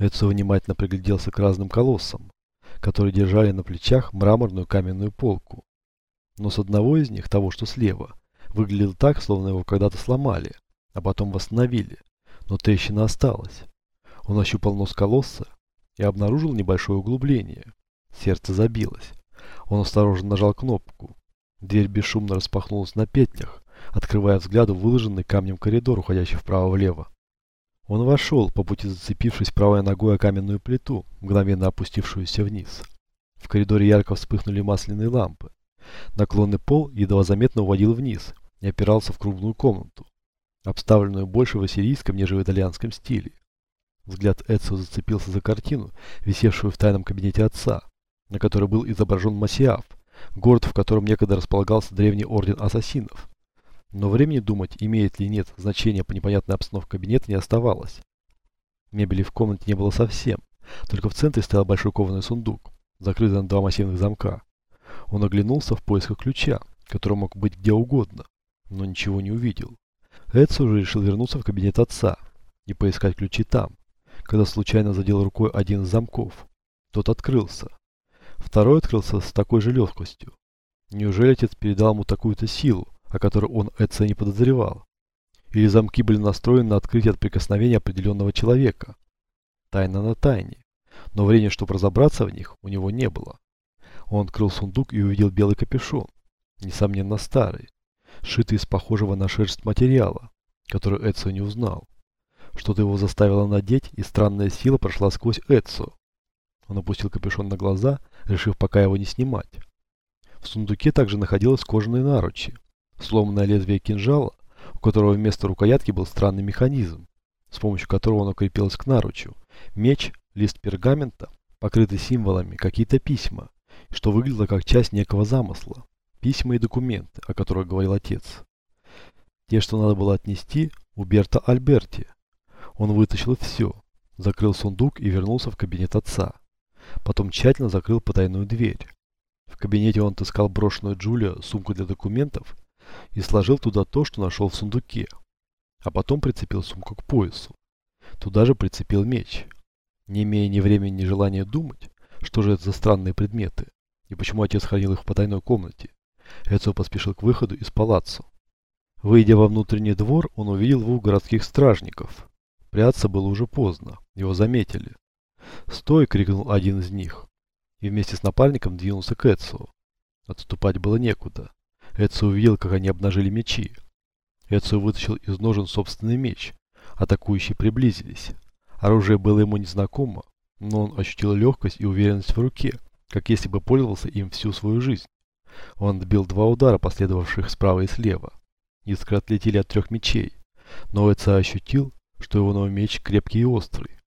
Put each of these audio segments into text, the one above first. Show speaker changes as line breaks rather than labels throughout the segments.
Эдсо внимательно пригляделся к разным колоссам, которые держали на плечах мраморную каменную полку. Но с одного из них, того что слева, выглядел так, словно его когда-то сломали, а потом восстановили, но трещина осталась. Он ощупал нос колосса и обнаружил небольшое углубление. Сердце забилось. Он осторожно нажал кнопку. Дверь бесшумно распахнулась на петлях, открывая взгляду выложенный камнем коридор, уходящий вправо-влево. Он вошел, по пути зацепившись правой ногой о каменную плиту, мгновенно опустившуюся вниз. В коридоре ярко вспыхнули масляные лампы. Наклонный пол едва заметно уводил вниз и опирался в круглую комнату, обставленную больше в ассирийском, нежели в итальянском стиле. Взгляд Эцио зацепился за картину, висевшую в тайном кабинете отца, на которой был изображен Масиаф, город, в котором некогда располагался древний орден ассасинов. Но времени думать, имеет ли нет значения по непонятной обстановке кабинета, не оставалось. Мебели в комнате не было совсем, только в центре стоял большой кованый сундук, закрытый на два массивных замка. Он оглянулся в поисках ключа, который мог быть где угодно, но ничего не увидел. Эдсо уже решил вернуться в кабинет отца и поискать ключи там, когда случайно задел рукой один из замков. Тот открылся. Второй открылся с такой же легкостью. Неужели отец передал ему такую-то силу, о которой он Эдсо не подозревал? Или замки были настроены на открытие от прикосновения определенного человека? Тайна на тайне. Но времени, чтобы разобраться в них, у него не было. Он открыл сундук и увидел белый капюшон, несомненно старый, сшитый из похожего на шерсть материала, который Эдсо не узнал. Что-то его заставило надеть, и странная сила прошла сквозь Эдсо. Он опустил капюшон на глаза, решив пока его не снимать. В сундуке также находилось кожаные наручи, сломанное лезвие кинжала, у которого вместо рукоятки был странный механизм, с помощью которого оно крепилось к наручу, меч, лист пергамента, покрытый символами, какие-то письма, что выглядело как часть некого замысла, письма и документы, о которых говорил отец. Те, что надо было отнести, у Берта Альберти. Он вытащил все, закрыл сундук и вернулся в кабинет отца. Потом тщательно закрыл потайную дверь. В кабинете он отыскал брошенную Джулия сумку для документов и сложил туда то, что нашел в сундуке. А потом прицепил сумку к поясу. Туда же прицепил меч. Не имея ни времени, ни желания думать, что же это за странные предметы, и почему отец хранил их в потайной комнате, Эцо поспешил к выходу из палаццо. Выйдя во внутренний двор, он увидел двух городских стражников. Прятаться было уже поздно, его заметили. «Стой!» — крикнул один из них. И вместе с напарником двинулся к Эцио. Отступать было некуда. Эцио увидел, как они обнажили мечи. Эцио вытащил из ножен собственный меч. Атакующие приблизились. Оружие было ему незнакомо, но он ощутил легкость и уверенность в руке, как если бы пользовался им всю свою жизнь. Он отбил два удара, последовавших справа и слева. Искры отлетели от трех мечей, но Эцио ощутил, что его новый меч крепкий и острый.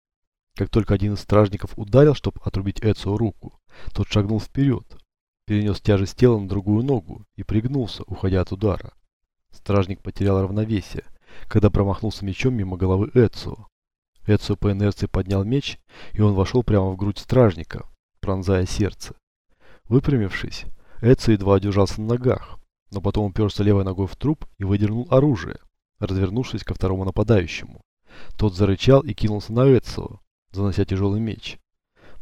Как только один из стражников ударил, чтобы отрубить Эцио руку, тот шагнул вперед, перенес тяжесть тела на другую ногу и пригнулся, уходя от удара. Стражник потерял равновесие, когда промахнулся мечом мимо головы Эцио. Эцио по инерции поднял меч, и он вошел прямо в грудь стражника, пронзая сердце. Выпрямившись, Эцио едва удержался на ногах, но потом уперся левой ногой в труп и выдернул оружие, развернувшись ко второму нападающему. Тот зарычал и кинулся на Эцио, занося тяжелый меч.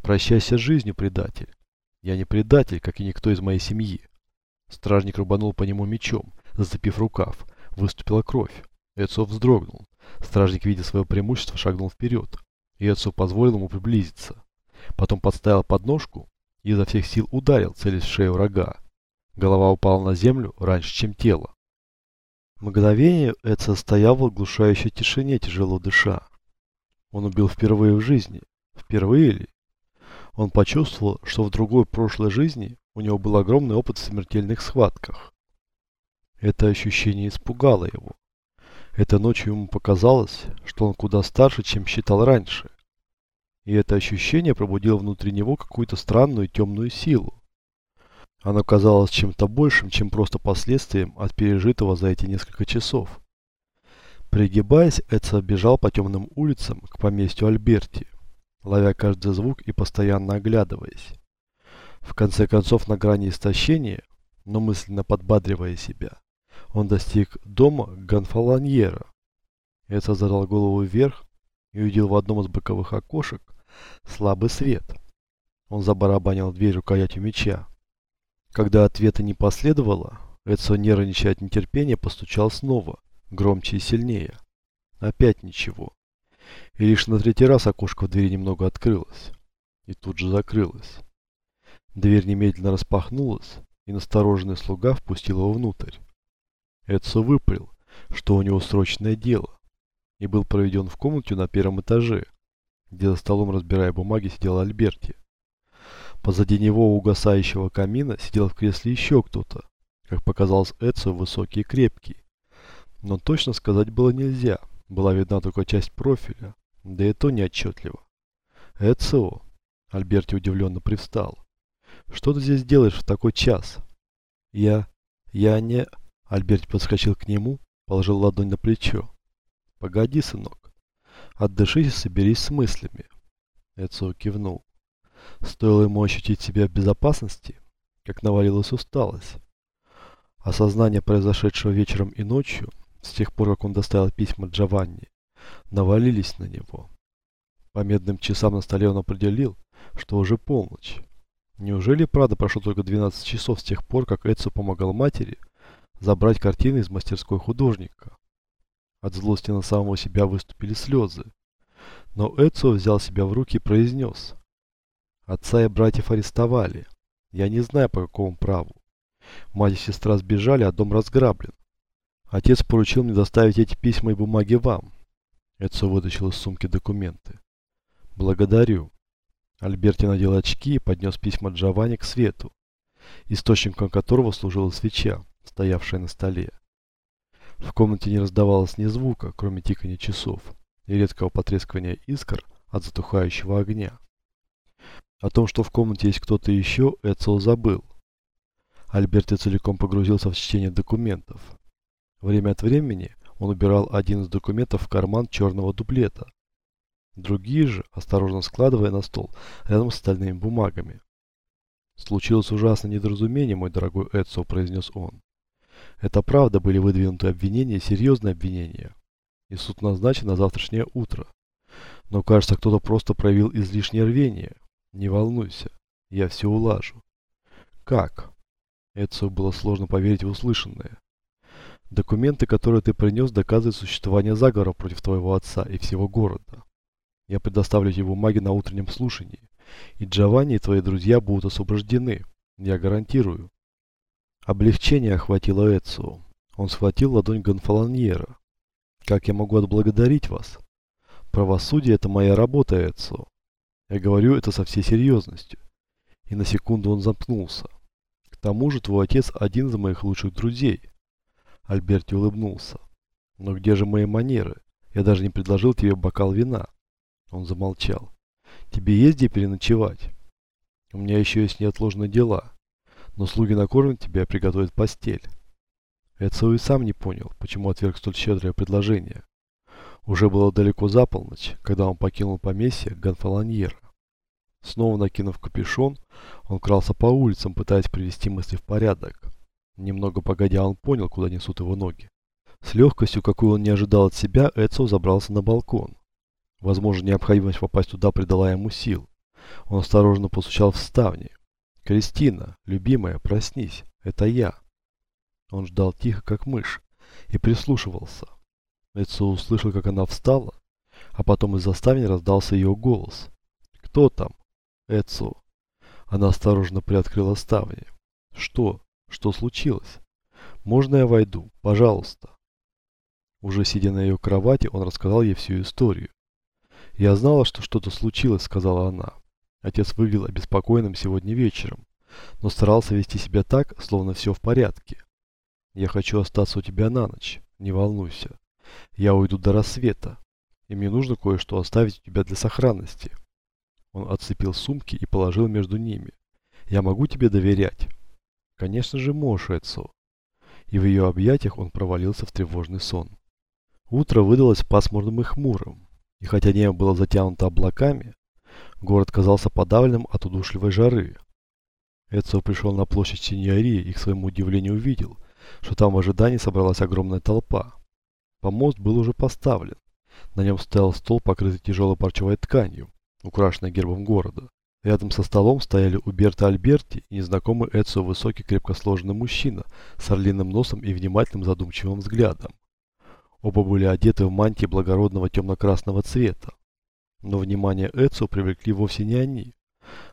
«Прощайся с жизнью, предатель. Я не предатель, как и никто из моей семьи». Стражник рубанул по нему мечом, зацепив рукав. Выступила кровь. Эцио вздрогнул. Стражник, видя свое преимущество, шагнул вперед. И Эцио позволил ему приблизиться. Потом подставил подножку и изо всех сил ударил, целясь в шею врага. Голова упала на землю раньше, чем тело. Мгновение Эцио стоял в оглушающей тишине, тяжело дыша. Он убил впервые в жизни. Впервые ли? Он почувствовал, что в другой прошлой жизни у него был огромный опыт в смертельных схватках. Это ощущение испугало его. Этой ночью ему показалось, что он куда старше, чем считал раньше. И это ощущение пробудило внутри него какую-то странную темную силу. Оно казалось чем-то большим, чем просто последствием от пережитого за эти несколько часов. Пригибаясь, Эдсо бежал по темным улицам к поместью Альберти, ловя каждый звук и постоянно оглядываясь. В конце концов, на грани истощения, но мысленно подбадривая себя, он достиг дома Гонфаланьера. Эдсо задал голову вверх и увидел в одном из боковых окошек Слабый свет. Он забарабанил дверь рукоятью меча. Когда ответа не последовало, Эдсо, нервничая от нетерпения, постучал снова, громче и сильнее. Опять ничего. И лишь на третий раз окошко в двери немного открылось. И тут же закрылось. Дверь немедленно распахнулась, и настороженный слуга впустил его внутрь. Эдсо выпалил, что у него срочное дело, и был проведен в комнате на первом этаже, где за столом, разбирая бумаги, сидел Альберти. Позади него у угасающего камина сидел в кресле еще кто-то, как показалось Эдсо, высокий и крепкий. Но точно сказать было нельзя, была видна только часть профиля, да и то неотчетливо. Эдсо, Альберти удивленно привстал. Что ты здесь делаешь в такой час? Я... я не... Альберти подскочил к нему, положил ладонь на плечо. Погоди, сынок. Отдышись и соберись с мыслями. Эдсо кивнул. Стоило ему ощутить себя в безопасности, как навалилась усталость. Осознание произошедшего вечером и ночью, с тех пор, как он доставил письма Джованни, навалились на него. По медным часам на столе он определил, что уже полночь. Неужели, правда, прошло только 12 часов с тех пор, как Эдсо помогал матери забрать картины из мастерской художника? От злости на самого себя выступили слезы. Но Эдсо взял себя в руки и произнес. Отца и братьев арестовали. Я не знаю, по какому праву. Мать и сестра сбежали, а дом разграблен. Отец поручил мне доставить эти письма и бумаги вам. Эдсо вытащил из сумки документы. Благодарю. Альберти надел очки и поднес письма Джованни к свету, источником которого служила свеча, стоявшая на столе. В комнате не раздавалось ни звука, кроме тикания часов и редкого потрескивания искр от затухающего огня. О том, что в комнате есть кто-то еще, Эцио забыл. Альберти целиком погрузился в чтение документов. Время от времени он убирал один из документов в карман черного дуплета. Другие же, осторожно складывая на стол, рядом с остальными бумагами. «Случилось ужасное недоразумение, мой дорогой Эдсо», – произнес он. «Это правда были выдвинуты обвинения, серьезные обвинения. И суд назначен на завтрашнее утро. Но, кажется, кто-то просто проявил излишнее рвение. Не волнуйся, я все улажу. Как? Эдсо было сложно поверить в услышанное. Документы, которые ты принес, доказывают существование заговора против твоего отца и всего города. Я предоставлю тебе бумаги на утреннем слушании, и Джованни и твои друзья будут освобождены, я гарантирую. Облегчение охватило Эцио. Он схватил ладонь Гонфалоньера. Как я могу отблагодарить вас? Правосудие – это моя работа, Эцио. Я говорю это со всей серьезностью. И на секунду он замкнулся. К тому же твой отец один из моих лучших друзей. Альберти улыбнулся. Но где же мои манеры? Я даже не предложил тебе бокал вина. Он замолчал. Тебе есть где переночевать? У меня еще есть неотложные дела. Но слуги накормят тебя и приготовят постель. Эцио и сам не понял, почему отверг столь щедрое предложение. Уже было далеко за полночь, когда он покинул поместье Гонфалоньера. Снова накинув капюшон, он крался по улицам, пытаясь привести мысли в порядок. Немного погодя, он понял, куда несут его ноги. С легкостью, какую он не ожидал от себя, Эдсо забрался на балкон. Возможно, необходимость попасть туда придала ему сил. Он осторожно постучал в ставни. «Кристина, любимая, проснись, это я». Он ждал тихо, как мышь, и прислушивался. Эдсо услышал, как она встала, а потом из-за ставни раздался ее голос. «Кто там?» Эцу. Она осторожно приоткрыла ставни. Что? Что случилось? Можно я войду? Пожалуйста. Уже сидя на ее кровати, он рассказал ей всю историю. «Я знала, что что-то случилось», — сказала она. Отец выглядел обеспокоенным сегодня вечером, но старался вести себя так, словно все в порядке. «Я хочу остаться у тебя на ночь, не волнуйся. Я уйду до рассвета, и мне нужно кое-что оставить у тебя для сохранности». Он отцепил сумки и положил между ними. «Я могу тебе доверять?» «Конечно же Эдсо». И в ее объятиях он провалился в тревожный сон. Утро выдалось пасмурным и хмурым, и хотя небо было затянуто облаками, город казался подавленным от удушливой жары. Эдсо пришел на площадь Синьории и к своему удивлению увидел, что там в ожидании собралась огромная толпа. Помост был уже поставлен. На нем стоял стол, покрытый тяжелой парчевой тканью, украшенное гербом города. Рядом со столом стояли Уберто Альберти и незнакомый Эцио высокий крепко сложенный мужчина с орлиным носом и внимательным задумчивым взглядом. Оба были одеты в мантии благородного темно-красного цвета. Но внимание Эцио привлекли вовсе не они,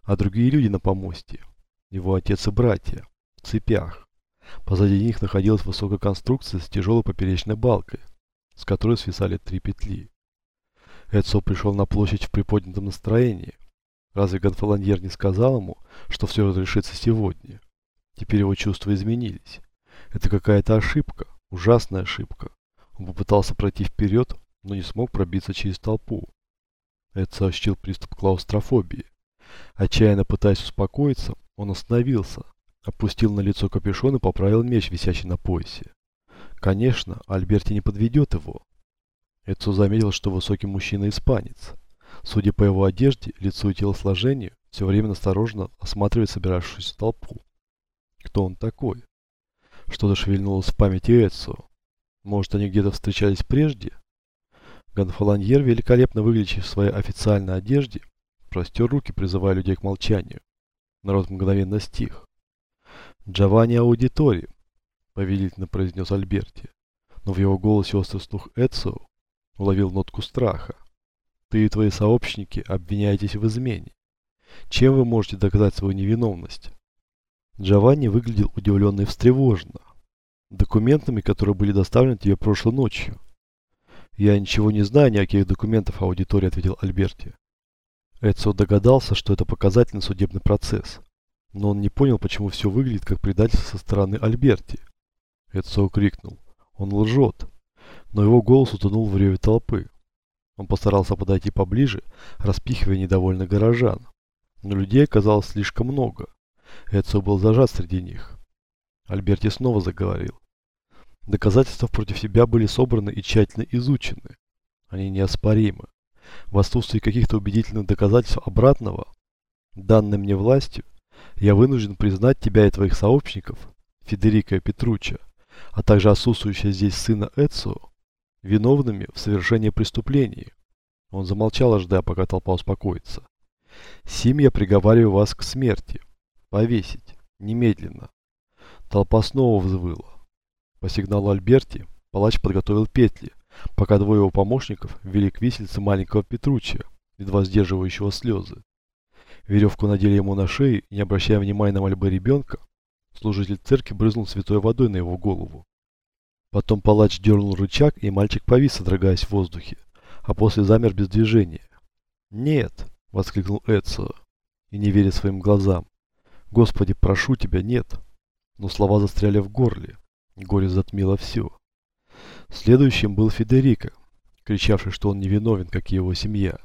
а другие люди на помосте. Его отец и братья, в цепях. Позади них находилась высокая конструкция с тяжелой поперечной балкой, с которой свисали три петли. Эдсо пришел на площадь в приподнятом настроении. Разве Гонфолоньер не сказал ему, что все разрешится сегодня? Теперь его чувства изменились. Это какая-то ошибка, ужасная ошибка. Он попытался пройти вперед, но не смог пробиться через толпу. Эдсо ощутил приступ клаустрофобии. Отчаянно пытаясь успокоиться, он остановился, опустил на лицо капюшон и поправил меч, висящий на поясе. Конечно, Альберти не подведет его. Эцо заметил, что высокий мужчина испанец. Судя по его одежде, лицу и телосложению, все время осторожно осматривает собиравшуюся толпу. Кто он такой? Что-то шевельнулось в памяти Эцо. Может, они где-то встречались прежде? Гонфолоньер, великолепно выглядящий в своей официальной одежде, простер руки, призывая людей к молчанию. Народ мгновенно стих. «Джованни Аудитори», — повелительно произнес Альберти. Но в его голосе острый слух Эцио уловил нотку страха. «Ты и твои сообщники обвиняетесь в измене. Чем вы можете доказать свою невиновность?» Джованни выглядел удивленно и встревоженно. «Документами, которые были доставлены тебе прошлой ночью». «Я ничего не знаю ни о каких документах аудитории», — ответил Альберти. Эдсо догадался, что это показательный судебный процесс, но он не понял, почему все выглядит как предательство со стороны Альберти. Эдсо крикнул. Он лжет. Но его голос утонул в реве толпы. Он постарался подойти поближе, распихивая недовольных горожан. Но людей оказалось слишком много. Эдсо был зажат среди них. Альберти снова заговорил. Доказательства против себя были собраны и тщательно изучены. Они неоспоримы в отсутствии каких-то убедительных доказательств обратного, данной мне властью, я вынужден признать тебя и твоих сообщников, Федерико и Петруча, а также отсутствующего здесь сына Эцио, виновными в совершении преступлений. Он замолчал, ожидая, пока толпа успокоится. Сим я приговариваю вас к смерти. Повесить. Немедленно. Толпа снова взвыла. По сигналу Альберти палач подготовил петли, пока двое его помощников вели к висельце маленького Петручча, едва сдерживающего слезы. Веревку надели ему на шею, не обращая внимания на мольбы ребенка, служитель церкви брызнул святой водой на его голову. Потом палач дернул рычаг, и мальчик повис, содрогаясь в воздухе, а после замер без движения. «Нет!» — воскликнул Эцио, и не веря своим глазам. «Господи, прошу тебя, нет!» Но слова застряли в горле, горе затмило все. Следующим был Федерико, кричавший, что он невиновен, как и его семья.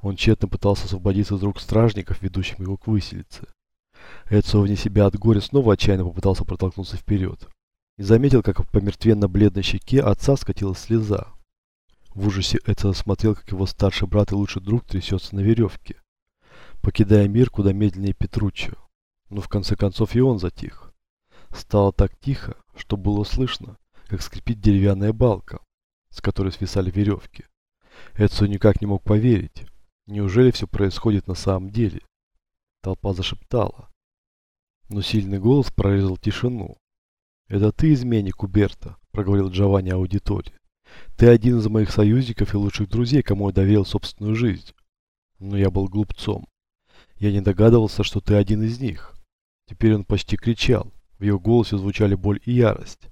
Он тщетно пытался освободиться из рук стражников, ведущих его к выселице. Эдсо вне себя от горя снова отчаянно попытался протолкнуться вперед. И заметил, как по мертвенно-бледной щеке отца скатилась слеза. В ужасе Эдсо смотрел, как его старший брат и лучший друг трясется на веревке, покидая мир куда медленнее Петруччо. Но в конце концов и он затих. Стало так тихо, что было слышно, как скрипит деревянная балка, с которой свисали веревки. Эдсо никак не мог поверить. Неужели все происходит на самом деле? Толпа зашептала. Но сильный голос прорезал тишину. «Это ты, изменник Уберта», — проговорил Джованни аудитории. «Ты один из моих союзников и лучших друзей, кому я доверил собственную жизнь. Но я был глупцом. Я не догадывался, что ты один из них». Теперь он почти кричал. В его голосе звучали боль и ярость.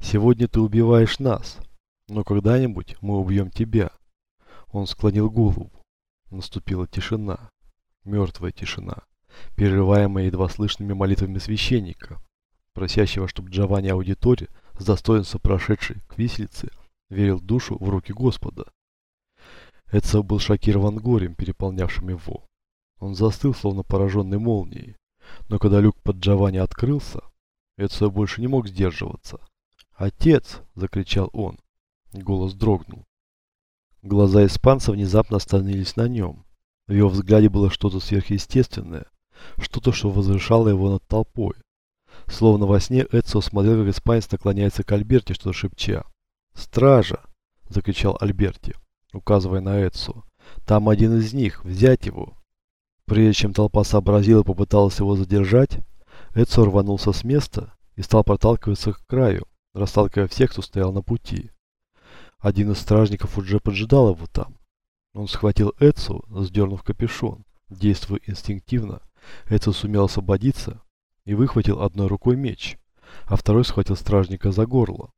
Сегодня ты убиваешь нас, но когда-нибудь мы убьем тебя. Он склонил голову. Наступила тишина. Мертвая тишина, прерываемая едва слышными молитвами священника, просящего, чтобы Джованни Аудитори, с достоинством прошедший к виселице, верил душу в руки Господа. Эдсо был шокирован горем, переполнявшим его. Он застыл, словно пораженный молнией. Но когда люк под Джованни открылся, Эдсо больше не мог сдерживаться. «Отец!» – закричал он. Голос дрогнул. Глаза испанца внезапно остановились на нем. В его взгляде было что-то сверхъестественное, что-то, что возвышало его над толпой. Словно во сне Эдсо смотрел, как испанец наклоняется к Альберте, что-то шепча. «Стража!» – закричал Альберти, указывая на Эдсо. Там один из них. Взять его. Прежде чем толпа сообразила и попыталась его задержать, Эдсо рванулся с места и стал проталкиваться к краю, расталкивая всех, кто стоял на пути. Один из стражников уже поджидал его там. Он схватил Эдсу, сдернув капюшон. Действуя инстинктивно, Эдсо сумел освободиться и выхватил одной рукой меч, а второй схватил стражника за горло.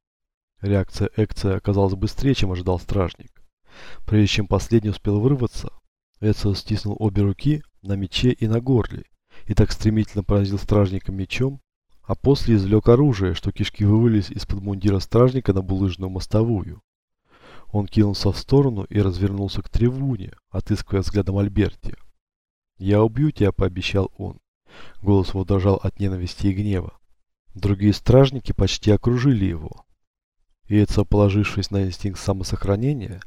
Реакция Экция оказалась быстрее, чем ожидал стражник. Прежде чем последний успел вырваться, Эдсо стиснул обе руки на мече и на горле и так стремительно поразил стражника мечом, а после извлек оружие, что кишки вывалились из-под мундира стражника на булыжную мостовую. Он кинулся в сторону и развернулся к трибуне, отыскивая взглядом Альберти. «Я убью тебя», — пообещал он. Голос его дрожал от ненависти и гнева. Другие стражники почти окружили его. Эдсо, положившись на инстинкт самосохранения,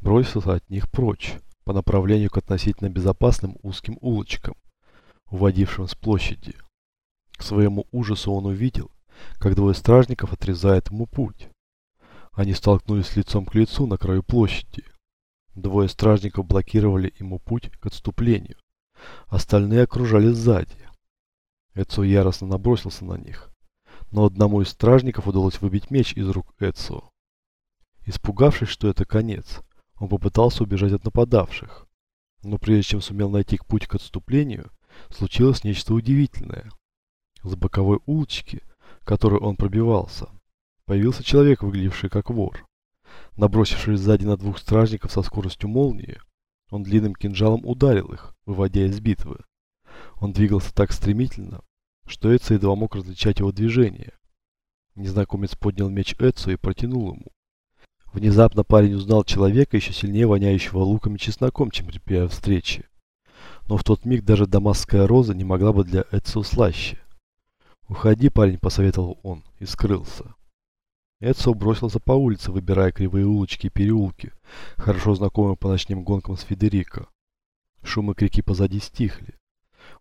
бросился от них прочь, по направлению к относительно безопасным узким улочкам, уводившим с площади. К своему ужасу он увидел, как двое стражников отрезают ему путь. Они столкнулись лицом к лицу на краю площади. Двое стражников блокировали ему путь к отступлению. Остальные окружали сзади. Эцо яростно набросился на них. Но одному из стражников удалось выбить меч из рук Эцо. Испугавшись, что это конец, он попытался убежать от нападавших. Но прежде чем сумел найти путь к отступлению, случилось нечто удивительное. С боковой улочки, которой он пробивался, появился человек, выглядевший как вор. Набросившись сзади на двух стражников со скоростью молнии, он длинным кинжалом ударил их, выводя из битвы. Он двигался так стремительно, что Эдсо едва мог различать его движение. Незнакомец поднял меч Эдсо и протянул ему. Внезапно парень узнал человека, еще сильнее воняющего луком и чесноком, чем при первой встрече. Но в тот миг даже дамасская роза не могла бы для Эдсо слаще. «Уходи, парень», — посоветовал он, и скрылся. Эдсо бросился по улице, выбирая кривые улочки и переулки, хорошо знакомые по ночным гонкам с Федерико. Шумы крики позади стихли.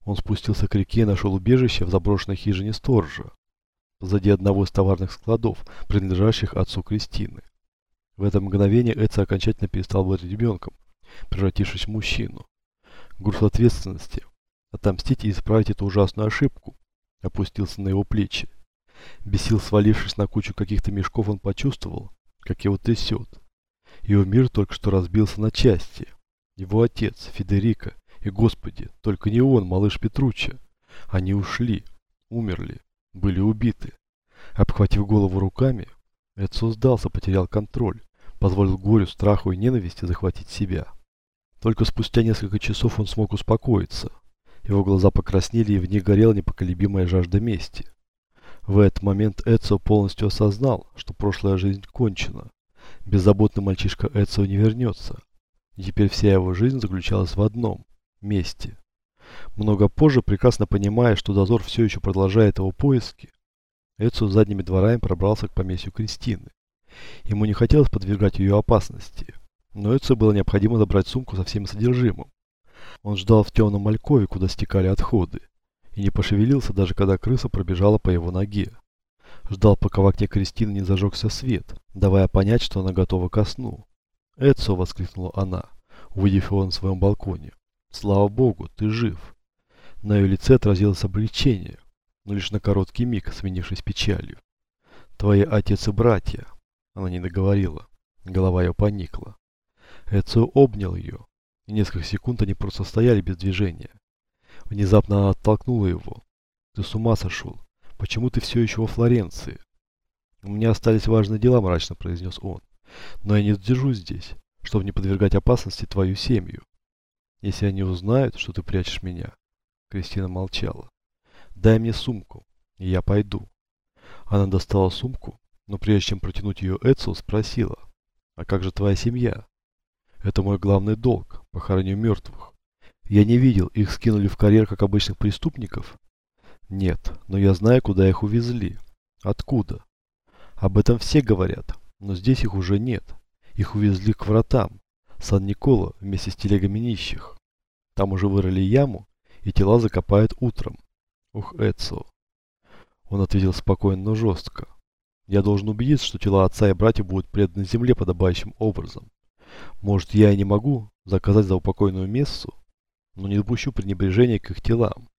Он спустился к реке и нашел убежище в заброшенной хижине сторожа, позади одного из товарных складов, принадлежащих отцу Кристины. В это мгновение Эдсо окончательно перестал быть ребенком, превратившись в мужчину. Груз ответственности, отомстить и исправить эту ужасную ошибку, опустился на его плечи. Без сил свалившись на кучу каких-то мешков, он почувствовал, как его трясет. Его мир только что разбился на части. Его отец, Федерико, и, Господи, только не он, малыш Петруччо. Они ушли, умерли, были убиты. Обхватив голову руками, Эдсо сдался, потерял контроль, позволил горю, страху и ненависти захватить себя. Только спустя несколько часов он смог успокоиться. Его глаза покраснели, и в них горела непоколебимая жажда мести. В этот момент Эцио полностью осознал, что прошлая жизнь кончена. Беззаботный мальчишка Эцио не вернется. Теперь вся его жизнь заключалась в одном – месте. Много позже, прекрасно понимая, что дозор все еще продолжает его поиски, Эцио задними дворами пробрался к поместью Кристины. Ему не хотелось подвергать ее опасности, но Эцио было необходимо забрать сумку со всем содержимым. Он ждал в темном алькове, куда стекали отходы и не пошевелился, даже когда крыса пробежала по его ноге. Ждал, пока в окне Кристины не зажегся свет, давая понять, что она готова ко сну. «Эдсо!» — воскликнула она, увидев его на своем балконе. «Слава Богу, ты жив!» На ее лице отразилось облегчение, но лишь на короткий миг, сменившись печалью. «Твои отец и братья!» Она не договорила. Голова ее поникла. Эдсо обнял ее, и несколько секунд они просто стояли без движения. Внезапно она оттолкнула его. «Ты с ума сошел? Почему ты все еще во Флоренции?» «У меня остались важные дела», – мрачно произнес он. «Но я не сдержусь здесь, чтобы не подвергать опасности твою семью. Если они узнают, что ты прячешь меня...» Кристина молчала. «Дай мне сумку, и я пойду». Она достала сумку, но прежде чем протянуть ее Эдсу, спросила. «А как же твоя семья?» «Это мой главный долг, похороню мертвых. Я не видел, их скинули в карьер как обычных преступников? Нет, но я знаю, куда их увезли. Откуда? Об этом все говорят, но здесь их уже нет. Их увезли к вратам, Сан-Никола вместе с телегами нищих. Там уже вырыли яму, и тела закопают утром. Ух, Эдсо. Он ответил спокойно, но жестко. Я должен убедиться, что тела отца и братьев будут преданы земле подобающим образом. Может, я и не могу заказать за упокойную мессу, но не допущу пренебрежения к их телам.